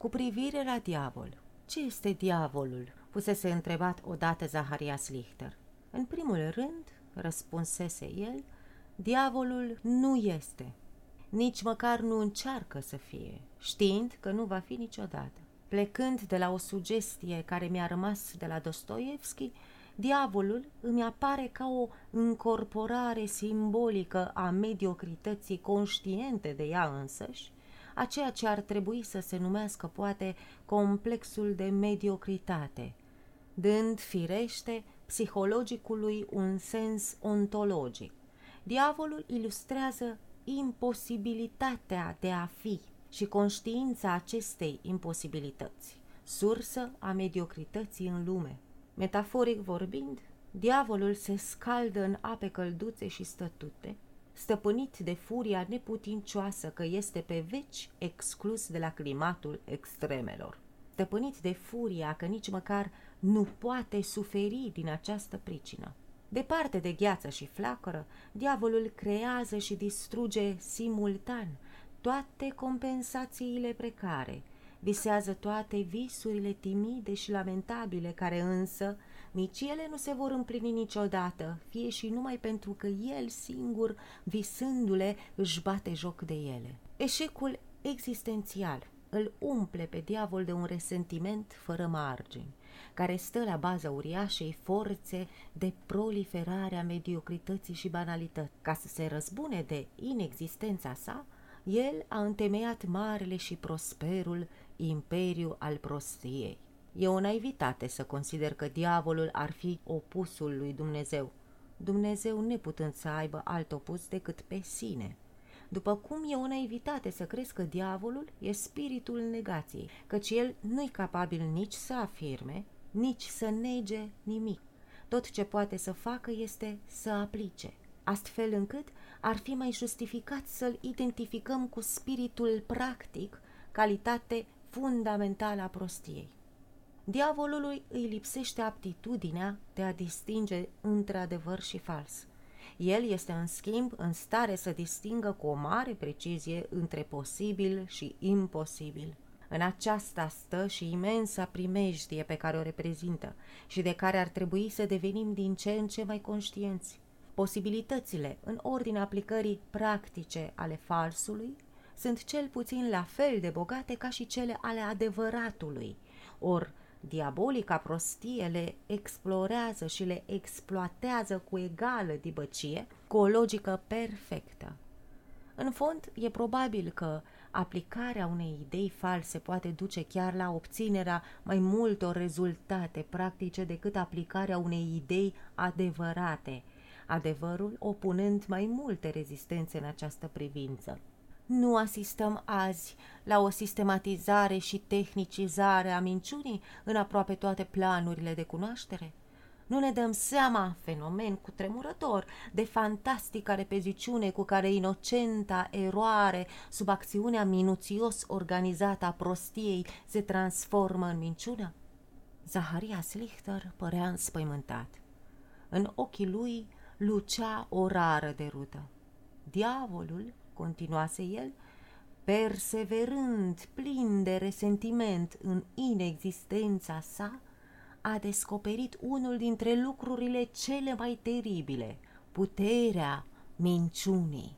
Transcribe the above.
Cu privire la diavol, ce este diavolul? Pusese întrebat odată Zaharias Lichter. În primul rând, răspunsese el, diavolul nu este. Nici măcar nu încearcă să fie, știind că nu va fi niciodată. Plecând de la o sugestie care mi-a rămas de la Dostoevski, diavolul îmi apare ca o încorporare simbolică a mediocrității conștiente de ea însăși, a ceea ce ar trebui să se numească poate complexul de mediocritate, dând firește psihologicului un sens ontologic. Diavolul ilustrează imposibilitatea de a fi și conștiința acestei imposibilități, sursă a mediocrității în lume. Metaforic vorbind, diavolul se scaldă în ape călduțe și stătute, stăpânit de furia neputincioasă că este pe veci exclus de la climatul extremelor, stăpânit de furia că nici măcar nu poate suferi din această pricină. Departe de gheață și flacără, diavolul creează și distruge simultan toate compensațiile precare, visează toate visurile timide și lamentabile, care însă nici ele nu se vor împlini niciodată, fie și numai pentru că el singur, visându-le, își bate joc de ele. Eșecul existențial îl umple pe diavol de un resentiment fără margini, care stă la baza uriașei forțe de proliferare a mediocrității și banalității. Ca să se răzbune de inexistența sa, el a întemeiat marele și prosperul imperiu al prostiei. E o naivitate să consider că diavolul ar fi opusul lui Dumnezeu, Dumnezeu neputând să aibă alt opus decât pe sine. După cum e o naivitate să crezi că diavolul e spiritul negației, căci el nu-i capabil nici să afirme, nici să nege nimic. Tot ce poate să facă este să aplice, astfel încât ar fi mai justificat să-l identificăm cu spiritul practic, calitate fundamentală a prostiei. Diavolului îi lipsește aptitudinea de a distinge între adevăr și fals. El este, în schimb, în stare să distingă cu o mare precizie între posibil și imposibil. În aceasta stă și imensa primejdie pe care o reprezintă și de care ar trebui să devenim din ce în ce mai conștienți. Posibilitățile în ordine aplicării practice ale falsului sunt cel puțin la fel de bogate ca și cele ale adevăratului, or diabolica prostie le explorează și le exploatează cu egală dibăcie, cu o logică perfectă. În fond, e probabil că aplicarea unei idei false poate duce chiar la obținerea mai multor rezultate practice decât aplicarea unei idei adevărate, adevărul opunând mai multe rezistențe în această privință. Nu asistăm azi la o sistematizare și tehnicizare a minciunii în aproape toate planurile de cunoaștere? Nu ne dăm seama, fenomen cu tremurător, de fantastica repeziciune cu care inocenta eroare, sub acțiunea minuțios organizată a prostiei, se transformă în minciună? Zaharia Slichter părea înspăimântat. În ochii lui lucea o rară derută. Diavolul, continuase el, perseverând, plin de resentiment în inexistența sa, a descoperit unul dintre lucrurile cele mai teribile, puterea minciunii.